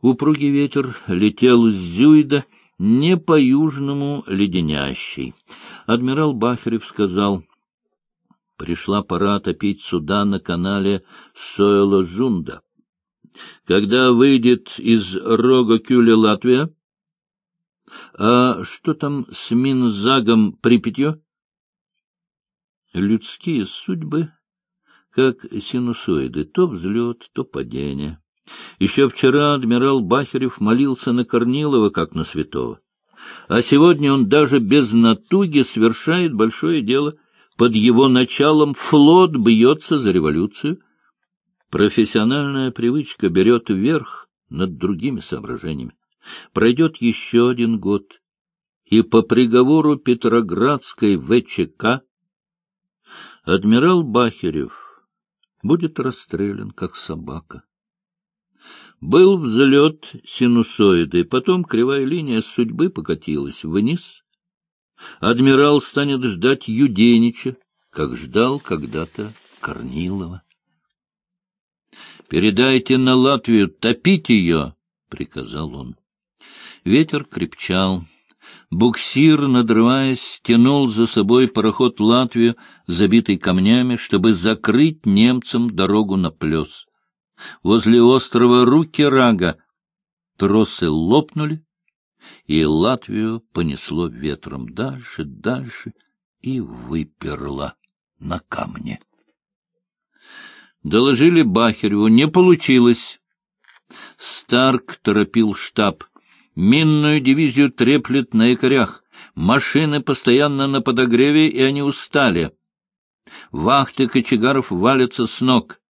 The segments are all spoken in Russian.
Упругий ветер летел с Зюйда, не по-южному леденящий. Адмирал Бахарев сказал, пришла пора топить суда на канале Сойло-Зунда. Когда выйдет из Рога-Кюля Латвия? А что там с Минзагом Припятью? Людские судьбы, как синусоиды, то взлет, то падение. Еще вчера адмирал Бахерев молился на Корнилова, как на святого. А сегодня он даже без натуги совершает большое дело. Под его началом флот бьется за революцию. Профессиональная привычка берет верх над другими соображениями. Пройдет еще один год, и по приговору Петроградской ВЧК адмирал Бахерев будет расстрелян, как собака. Был взлет синусоиды, потом кривая линия судьбы покатилась вниз. Адмирал станет ждать Юденича, как ждал когда-то Корнилова. «Передайте на Латвию, топить ее!» — приказал он. Ветер крепчал. Буксир, надрываясь, тянул за собой пароход Латвию, забитый камнями, чтобы закрыть немцам дорогу на плес. Возле острова Руки-Рага тросы лопнули, и Латвию понесло ветром дальше, дальше и выперло на камне. Доложили Бахереву, не получилось. Старк торопил штаб. Минную дивизию треплет на якорях. Машины постоянно на подогреве, и они устали. Вахты кочегаров валятся с ног.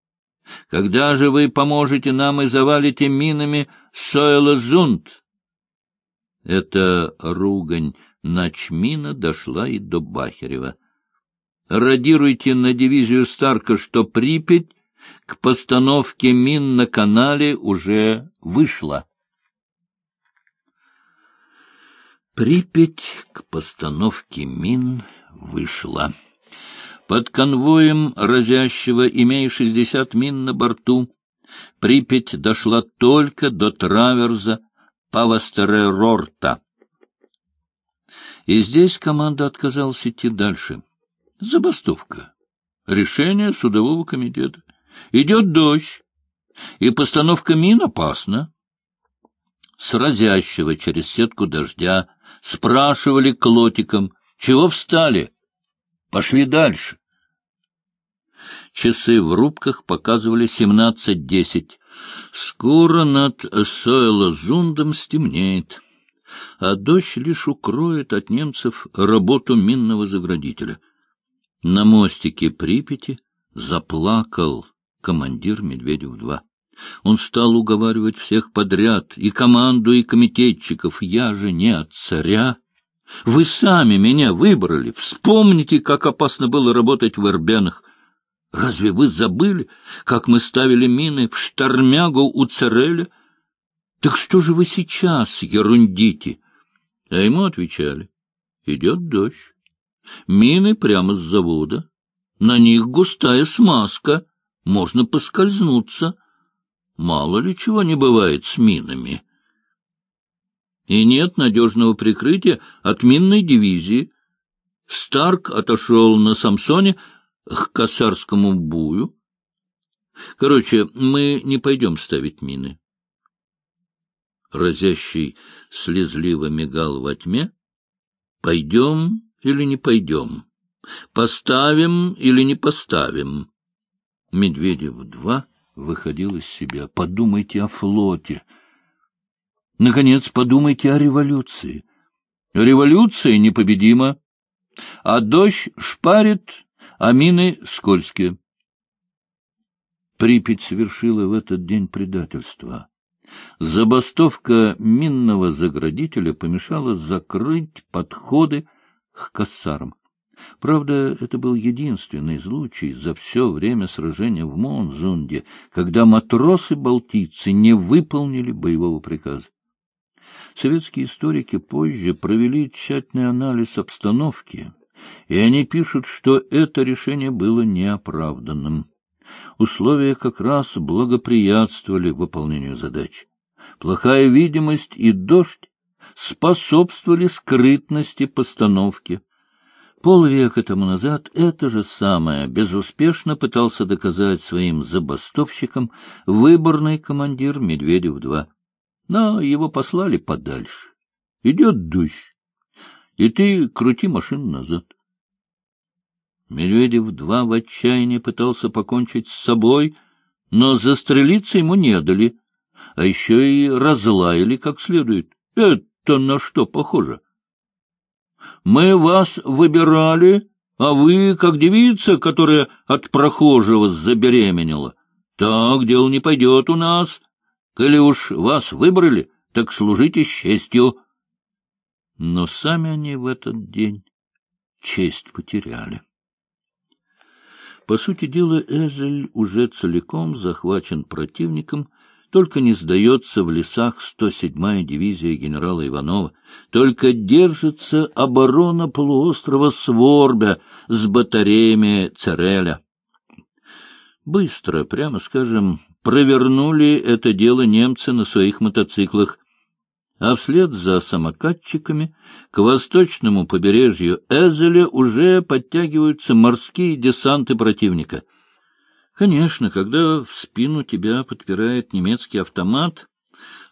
Когда же вы поможете нам и завалите минами Сойло-Зунд? Эта ругань Начмина дошла и до Бахерева. Радируйте на дивизию Старка, что Припять к постановке мин на канале уже вышла. Припять к постановке мин вышла. Под конвоем разящего, имея шестьдесят мин на борту, Припять дошла только до траверза Павастерерорта. И здесь команда отказалась идти дальше. Забастовка. Решение судового комитета. Идет дождь, и постановка мин опасна. С разящего через сетку дождя спрашивали клотиком, чего встали? Пошли дальше. Часы в рубках показывали семнадцать десять. Скоро над Сойло-Зундом стемнеет, а дождь лишь укроет от немцев работу минного заградителя. На мостике Припяти заплакал командир Медведев-2. Он стал уговаривать всех подряд, и команду, и комитетчиков. Я же не от царя, вы сами меня выбрали. Вспомните, как опасно было работать в Эрбенах. Разве вы забыли, как мы ставили мины в штормягу у Цереля? Так что же вы сейчас ерундите? А ему отвечали. Идет дождь. Мины прямо с завода. На них густая смазка. Можно поскользнуться. Мало ли чего не бывает с минами и нет надежного прикрытия от минной дивизии. Старк отошел на Самсоне к косарскому бую. Короче, мы не пойдем ставить мины. Разящий слезливо мигал во тьме. Пойдем или не пойдем? Поставим или не поставим? Медведев-2 выходил из себя. Подумайте о флоте. Наконец, подумайте о революции. Революция непобедима, а дождь шпарит, а мины скользкие. Припять совершила в этот день предательство. Забастовка минного заградителя помешала закрыть подходы к кассарам. Правда, это был единственный случай за все время сражения в Монзунде, когда матросы-балтийцы не выполнили боевого приказа. Советские историки позже провели тщательный анализ обстановки, и они пишут, что это решение было неоправданным. Условия как раз благоприятствовали выполнению задач. плохая видимость и дождь способствовали скрытности постановки. Полвека тому назад это же самое безуспешно пытался доказать своим забастовщикам выборный командир Медведев-2. Но его послали подальше. Идет дождь, и ты крути машину назад. Медведев-2 в отчаянии пытался покончить с собой, но застрелиться ему не дали, а еще и разлаяли как следует. Это на что похоже? Мы вас выбирали, а вы, как девица, которая от прохожего забеременела. Так дело не пойдет у нас. Коли уж вас выбрали, так служите с честью. Но сами они в этот день честь потеряли. По сути дела, Эзель уже целиком захвачен противником, только не сдается в лесах 107-я дивизия генерала Иванова, только держится оборона полуострова Сворбя с батареями Цереля. Быстро, прямо скажем, провернули это дело немцы на своих мотоциклах, а вслед за самокатчиками к восточному побережью Эзеля уже подтягиваются морские десанты противника — Конечно, когда в спину тебя подпирает немецкий автомат,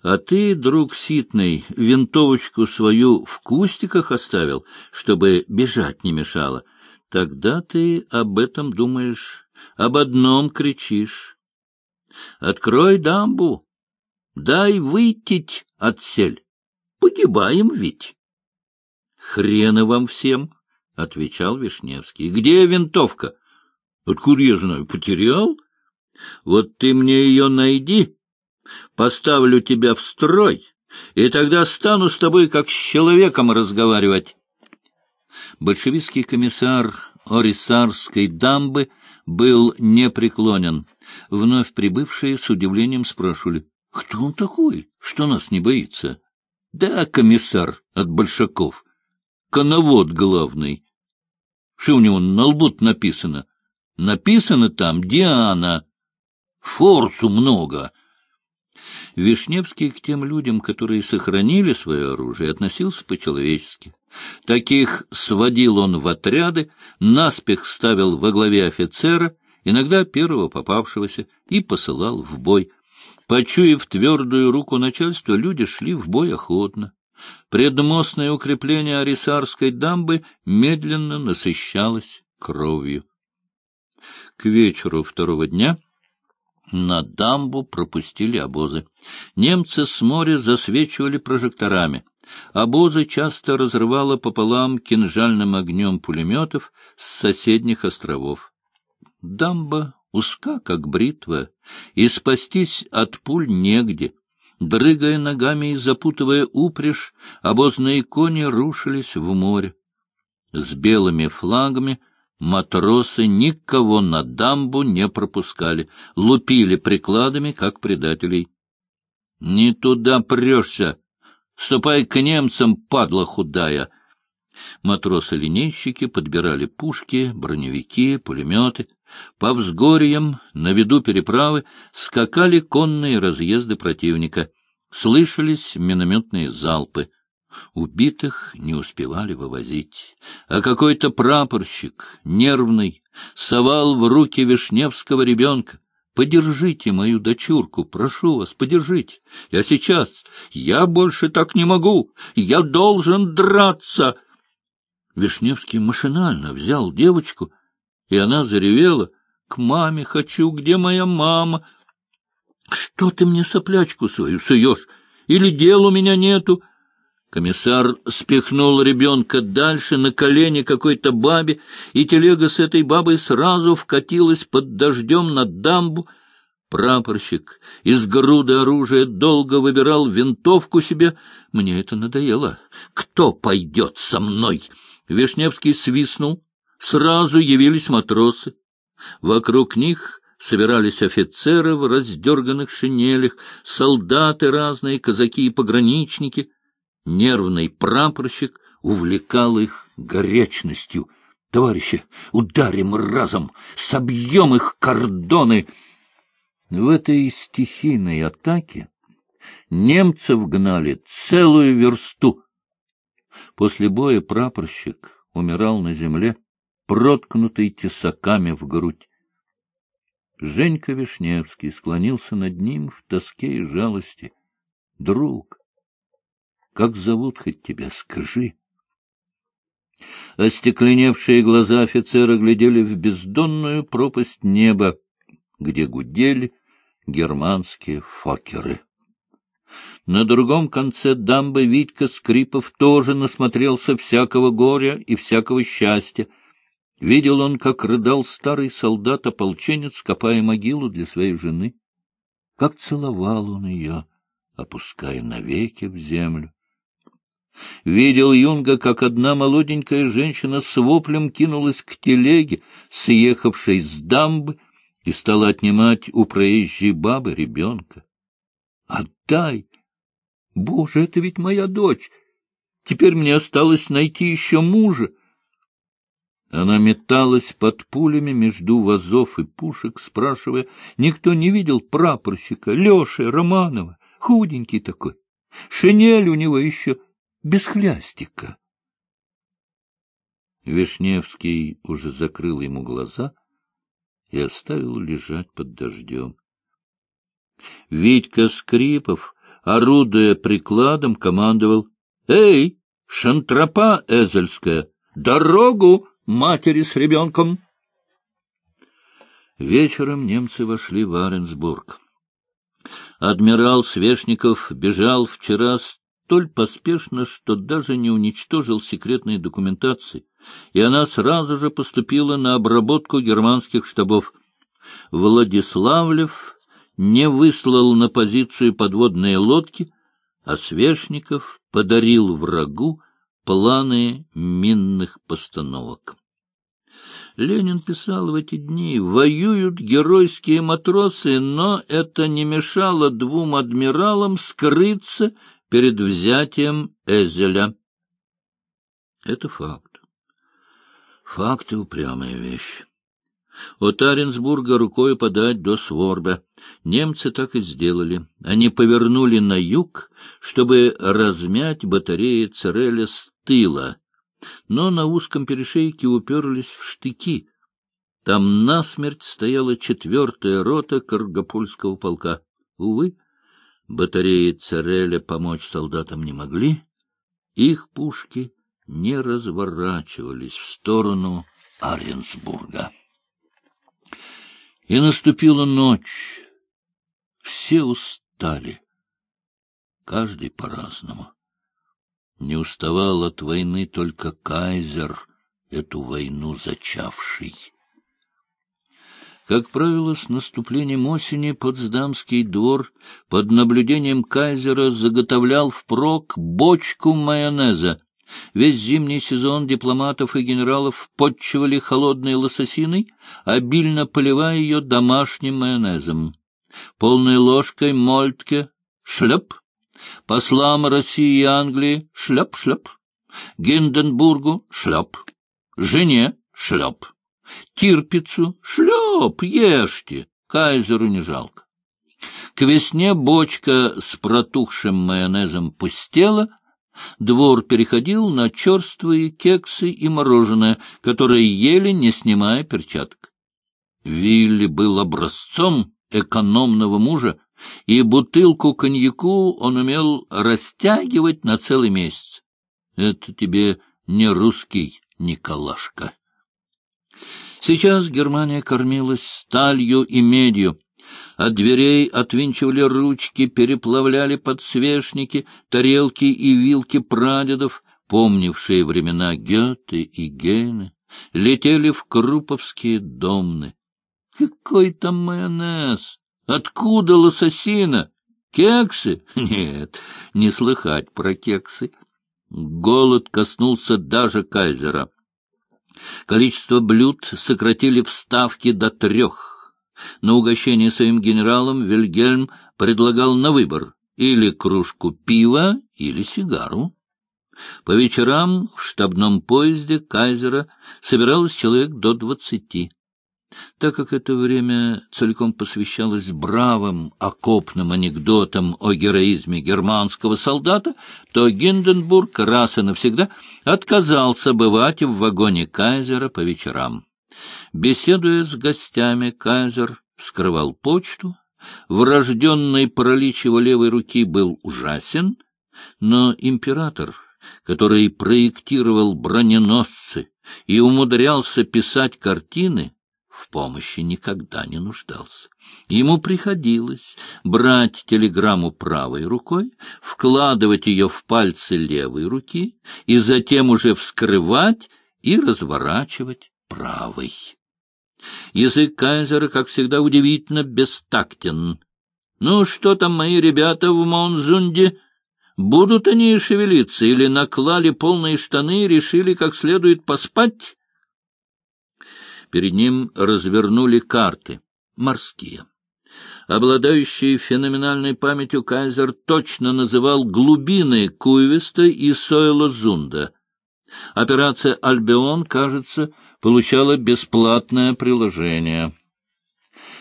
а ты, друг Ситный, винтовочку свою в кустиках оставил, чтобы бежать не мешало, тогда ты об этом думаешь, об одном кричишь. Открой дамбу, дай выйти отсель, погибаем ведь. Хрена вам всем, — отвечал Вишневский. — Где винтовка? Откуда я знаю? Потерял? Вот ты мне ее найди, поставлю тебя в строй, и тогда стану с тобой как с человеком разговаривать. Большевистский комиссар Орисарской дамбы был непреклонен. Вновь прибывшие с удивлением спрашивали, кто он такой, что нас не боится? Да, комиссар от большаков, коновод главный. Что у него на лбу написано? Написано там «Диана». Форсу много. Вишневский к тем людям, которые сохранили свое оружие, относился по-человечески. Таких сводил он в отряды, наспех ставил во главе офицера, иногда первого попавшегося, и посылал в бой. Почуяв твердую руку начальства, люди шли в бой охотно. Предмостное укрепление Арисарской дамбы медленно насыщалось кровью. К вечеру второго дня на дамбу пропустили обозы. Немцы с моря засвечивали прожекторами. Обозы часто разрывало пополам кинжальным огнем пулеметов с соседних островов. Дамба узка, как бритва, и спастись от пуль негде. Дрыгая ногами и запутывая упряжь, обозные кони рушились в море. С белыми флагами — Матросы никого на дамбу не пропускали, лупили прикладами, как предателей. — Не туда прешься! Ступай к немцам, падла худая! Матросы-линейщики подбирали пушки, броневики, пулеметы. По взгорьям, на виду переправы, скакали конные разъезды противника. Слышались минометные залпы. Убитых не успевали вывозить, а какой-то прапорщик, нервный, совал в руки Вишневского ребенка. «Подержите мою дочурку, прошу вас, подержите. Я сейчас. Я больше так не могу. Я должен драться!» Вишневский машинально взял девочку, и она заревела. «К маме хочу, где моя мама?» «Что ты мне соплячку свою суешь? Или дел у меня нету?» Комиссар спихнул ребенка дальше на колени какой-то бабе, и телега с этой бабой сразу вкатилась под дождем на дамбу. Прапорщик из груды оружия долго выбирал винтовку себе. Мне это надоело. Кто пойдет со мной? Вишневский свистнул. Сразу явились матросы. Вокруг них собирались офицеры в раздерганных шинелях, солдаты разные, казаки и пограничники — Нервный прапорщик увлекал их горячностью. «Товарищи, ударим разом, собьем их кордоны!» В этой стихийной атаке Немцев гнали целую версту. После боя прапорщик умирал на земле, проткнутый тесаками в грудь. Женька Вишневский склонился над ним в тоске и жалости. — Друг, как зовут хоть тебя, скажи? Остекленевшие глаза офицера глядели в бездонную пропасть неба, где гудели германские фокеры. На другом конце дамбы Витька Скрипов тоже насмотрелся всякого горя и всякого счастья. Видел он, как рыдал старый солдат-ополченец, копая могилу для своей жены. Как целовал он ее, опуская навеки в землю. Видел Юнга, как одна молоденькая женщина с воплем кинулась к телеге, съехавшей с дамбы, и стала отнимать у проезжей бабы ребенка. «Отдай! Боже, это ведь моя дочь! Теперь мне осталось найти еще мужа!» Она металась под пулями между вазов и пушек, спрашивая, никто не видел прапорщика, Леши Романова, худенький такой. Шинель у него еще без хлястика. Вишневский уже закрыл ему глаза и оставил лежать под дождем. Витька Скрипов, орудуя прикладом, командовал «Эй, шантропа эзельская, дорогу матери с ребенком!» Вечером немцы вошли в Аренсбург. Адмирал Свешников бежал вчера столь поспешно, что даже не уничтожил секретной документации, и она сразу же поступила на обработку германских штабов. Владиславлев не выслал на позицию подводные лодки, а Свешников подарил врагу планы минных постановок. Ленин писал в эти дни, воюют геройские матросы, но это не мешало двум адмиралам скрыться перед взятием Эзеля. Это факт. Факты — упрямая вещь. От Аренсбурга рукой подать до Сворбе. Немцы так и сделали. Они повернули на юг, чтобы размять батареи Цереля с тыла, но на узком перешейке уперлись в штыки. Там насмерть стояла четвертая рота Каргопольского полка. Увы, батареи Цереля помочь солдатам не могли, их пушки не разворачивались в сторону Аренсбурга. И наступила ночь. Все устали, каждый по-разному. Не уставал от войны только кайзер, эту войну зачавший. Как правило, с наступлением осени Потсдамский двор под наблюдением кайзера заготовлял впрок бочку майонеза. Весь зимний сезон дипломатов и генералов подчивали холодной лососиной, обильно поливая ее домашним майонезом. Полной ложкой мольтке — шлеп, послам России и Англии — шлеп-шлеп, Гинденбургу — шлеп, жене — шлеп. Тирпицу шлеп, ешьте, кайзеру не жалко. К весне бочка с протухшим майонезом пустела, двор переходил на черствые кексы и мороженое, которые ели, не снимая перчаток. Вилли был образцом экономного мужа, и бутылку коньяку он умел растягивать на целый месяц. Это тебе не русский Николашка. Сейчас Германия кормилась сталью и медью. От дверей отвинчивали ручки, переплавляли подсвечники, тарелки и вилки прадедов, помнившие времена Гёте и Гейне, летели в круповские домны. Какой там майонез? Откуда лососина? Кексы? Нет, не слыхать про кексы. Голод коснулся даже кайзера. Количество блюд сократили в ставке до трех. На угощение своим генералам Вильгельм предлагал на выбор или кружку пива, или сигару. По вечерам в штабном поезде кайзера собиралось человек до двадцати. Так как это время целиком посвящалось бравым окопным анекдотам о героизме германского солдата, то Гинденбург раз и навсегда отказался бывать в вагоне Кайзера по вечерам. Беседуя с гостями, Кайзер вскрывал почту. Врожденный паралич его левой руки был ужасен, но император, который проектировал броненосцы и умудрялся писать картины, в помощи никогда не нуждался. Ему приходилось брать телеграмму правой рукой, вкладывать ее в пальцы левой руки и затем уже вскрывать и разворачивать правой. Язык кайзера, как всегда, удивительно бестактен. Ну, что там мои ребята в Монзунде? Будут они шевелиться или наклали полные штаны и решили как следует поспать? Перед ним развернули карты, морские. Обладающий феноменальной памятью кайзер точно называл глубины Куйвеста и Сойло-Зунда. Операция «Альбион», кажется, получала бесплатное приложение.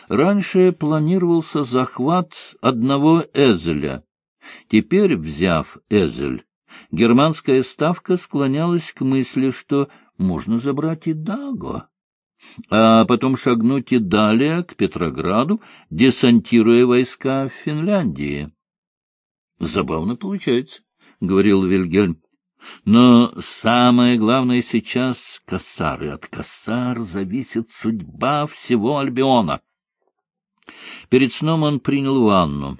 Раньше планировался захват одного Эзеля. Теперь, взяв Эзель, германская ставка склонялась к мысли, что можно забрать и Даго, а потом шагнуть и далее к Петрограду, десантируя войска в Финляндии. — Забавно получается, — говорил Вильгельм. Но самое главное сейчас — Кассар, и от Кассар зависит судьба всего Альбиона. Перед сном он принял ванну.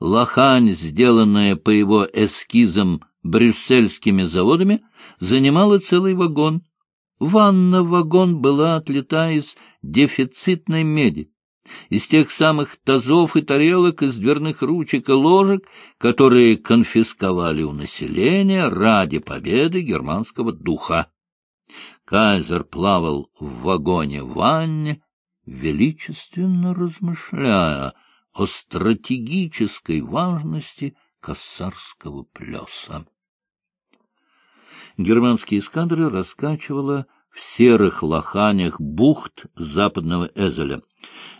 Лохань, сделанная по его эскизам брюссельскими заводами, занимала целый вагон. Ванна-вагон была отлита из дефицитной меди из тех самых тазов и тарелок, из дверных ручек и ложек, которые конфисковали у населения ради победы германского духа. Кайзер плавал в вагоне-ванне, величественно размышляя о стратегической важности кассарского плеса. Германские эскадры раскачивала в серых лоханях бухт западного Эзеля.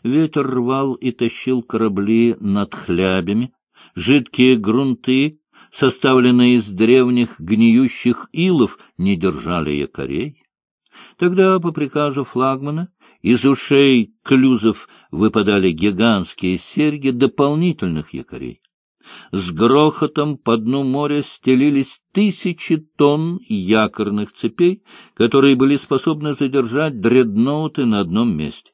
Ветер рвал и тащил корабли над хлябями, жидкие грунты, составленные из древних гниющих илов, не держали якорей. Тогда, по приказу флагмана, из ушей клюзов выпадали гигантские серьги дополнительных якорей. С грохотом по дну моря стелились тысячи тонн якорных цепей, которые были способны задержать дредноуты на одном месте.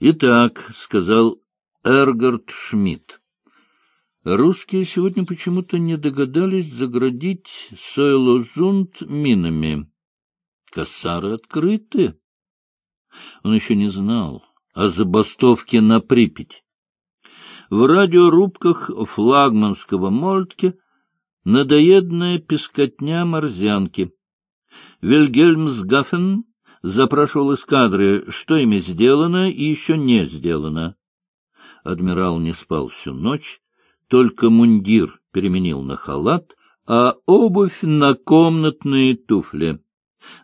«Итак», — сказал Эргард Шмидт, — «русские сегодня почему-то не догадались заградить Сойлозунд минами. Кассары открыты». Он еще не знал о забастовке на Припять в радиорубках флагманского Мольтке надоедная пескотня морзянки. Вильгельмсгафен запрашивал эскадры, что ими сделано и еще не сделано. Адмирал не спал всю ночь, только мундир переменил на халат, а обувь на комнатные туфли.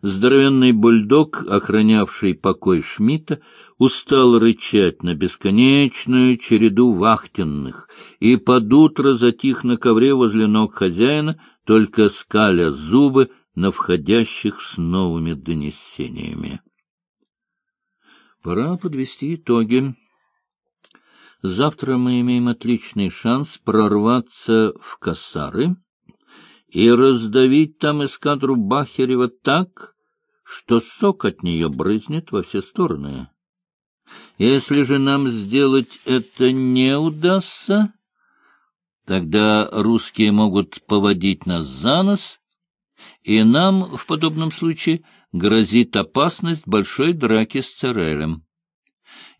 Здоровенный бульдог, охранявший покой Шмидта, устал рычать на бесконечную череду вахтенных и под утро затих на ковре возле ног хозяина, только скаля зубы на входящих с новыми донесениями. Пора подвести итоги. Завтра мы имеем отличный шанс прорваться в Кассары и раздавить там эскадру Бахерева так, что сок от нее брызнет во все стороны. Если же нам сделать это не удастся, тогда русские могут поводить нас за нос, и нам в подобном случае грозит опасность большой драки с Церелем.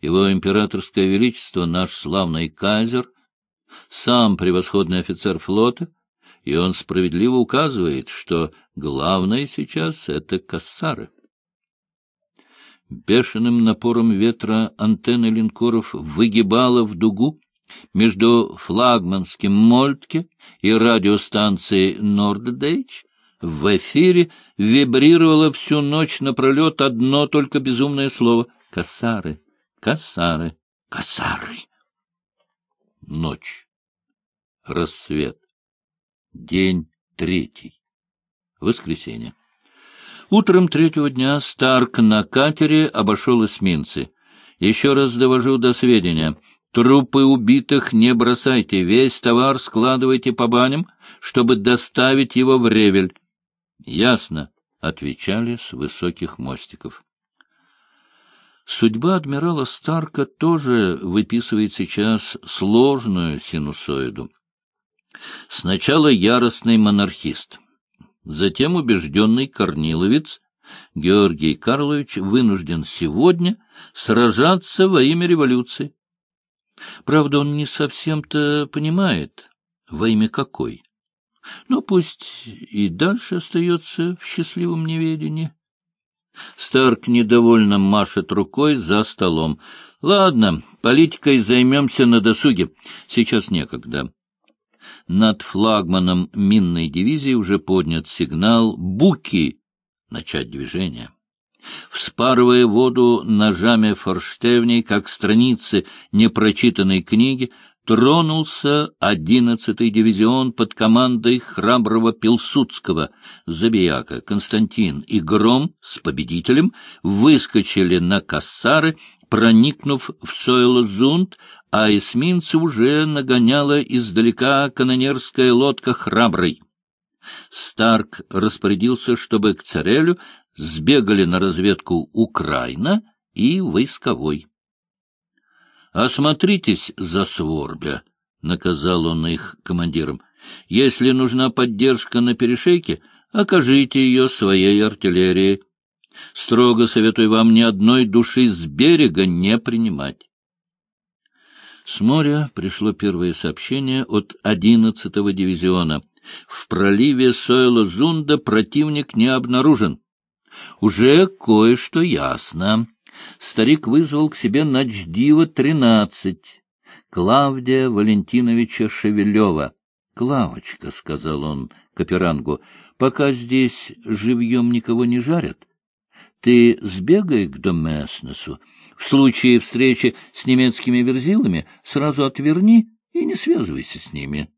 Его императорское величество, наш славный кайзер, сам превосходный офицер флота, и он справедливо указывает, что главное сейчас — это кассары. Бешеным напором ветра антенны линкоров выгибала в дугу между флагманским Мольтке и радиостанцией Норддейч, В эфире вибрировало всю ночь напролет одно только безумное слово — «Косары, косары, косары». Ночь. Рассвет. День третий. Воскресенье. Утром третьего дня Старк на катере обошел эсминцы. Еще раз довожу до сведения. Трупы убитых не бросайте, весь товар складывайте по баням, чтобы доставить его в Ревель. — Ясно, — отвечали с высоких мостиков. Судьба адмирала Старка тоже выписывает сейчас сложную синусоиду. Сначала яростный монархист, затем убежденный корниловец Георгий Карлович вынужден сегодня сражаться во имя революции. Правда, он не совсем-то понимает, во имя какой. Но пусть и дальше остается в счастливом неведении. Старк недовольно машет рукой за столом. — Ладно, политикой займемся на досуге. Сейчас некогда. Над флагманом минной дивизии уже поднят сигнал «Буки!» начать движение. Вспарывая воду ножами форштевней, как страницы непрочитанной книги, тронулся одиннадцатый дивизион под командой храброго Пилсудского. Забияка, Константин и Гром с победителем выскочили на кассары, проникнув в Сойлозунд, а эсминцы уже нагоняла издалека канонерская лодка «Храбрый». Старк распорядился, чтобы к Царелю сбегали на разведку Украина и войсковой. «Осмотритесь за Сворбя», — наказал он их командирам. «Если нужна поддержка на перешейке, окажите ее своей артиллерией. Строго советую вам ни одной души с берега не принимать». С моря пришло первое сообщение от 11-го дивизиона. В проливе Сойла-Зунда противник не обнаружен. Уже кое-что ясно старик вызвал к себе начдива тринадцать, Клавдия Валентиновича Шевелева. — Клавочка, — сказал он Каперангу, — пока здесь живьем никого не жарят, ты сбегай к Домеснесу. В случае встречи с немецкими верзилами сразу отверни и не связывайся с ними.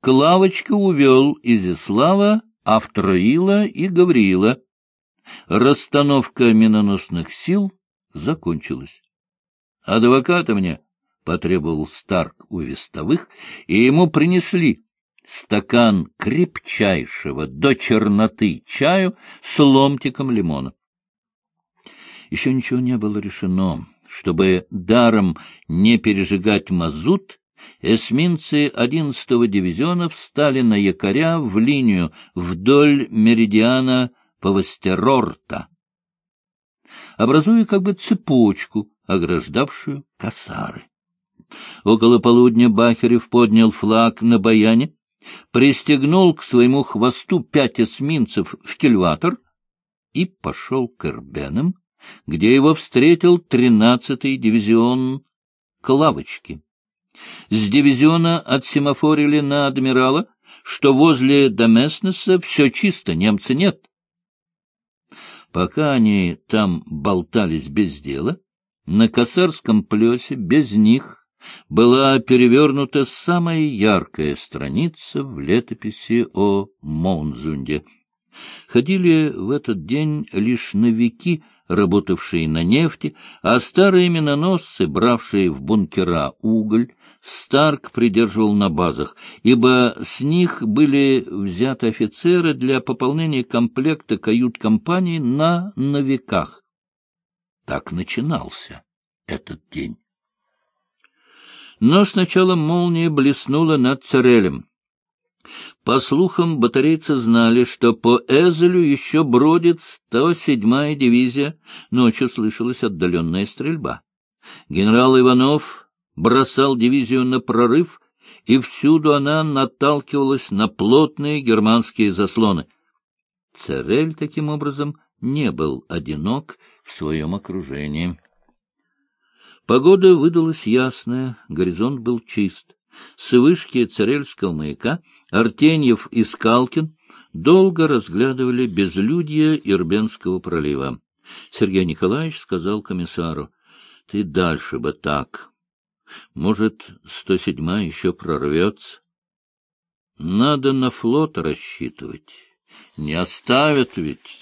Клавочка увел Изяслава, Автроила и Гавриила. Расстановка миноносных сил закончилась. — Адвоката мне! — потребовал Старк у вестовых, и ему принесли стакан крепчайшего до черноты чаю с ломтиком лимона. Еще ничего не было решено. Чтобы даром не пережигать мазут, эсминцы 11-го дивизиона встали на якоря в линию вдоль меридиана Павастерорта, образуя как бы цепочку, ограждавшую косары. Около полудня Бахерев поднял флаг на баяне, пристегнул к своему хвосту пять эсминцев в кильватор и пошел к Эрбенам, где его встретил тринадцатый дивизион Клавочки. С дивизиона отсемафорили на адмирала, что возле Домеснеса все чисто, немца нет. Пока они там болтались без дела, на косарском плесе без них была перевернута самая яркая страница в летописи о Монзунде. Ходили в этот день лишь новики, работавшие на нефти, а старые миноносцы, бравшие в бункера уголь, Старк придерживал на базах, ибо с них были взяты офицеры для пополнения комплекта кают-компании на новиках. Так начинался этот день. Но сначала молния блеснула над Церелем. По слухам, батарейцы знали, что по Эзелю еще бродит 107-я дивизия. Ночью слышалась отдаленная стрельба. Генерал Иванов бросал дивизию на прорыв, и всюду она наталкивалась на плотные германские заслоны. Церель, таким образом, не был одинок в своем окружении. Погода выдалась ясная, горизонт был чист. С вышки Царельского маяка Артеньев и Скалкин долго разглядывали безлюдье Ирбенского пролива. Сергей Николаевич сказал комиссару, — Ты дальше бы так. Может, 107-я еще прорвется. Надо на флот рассчитывать. Не оставят ведь.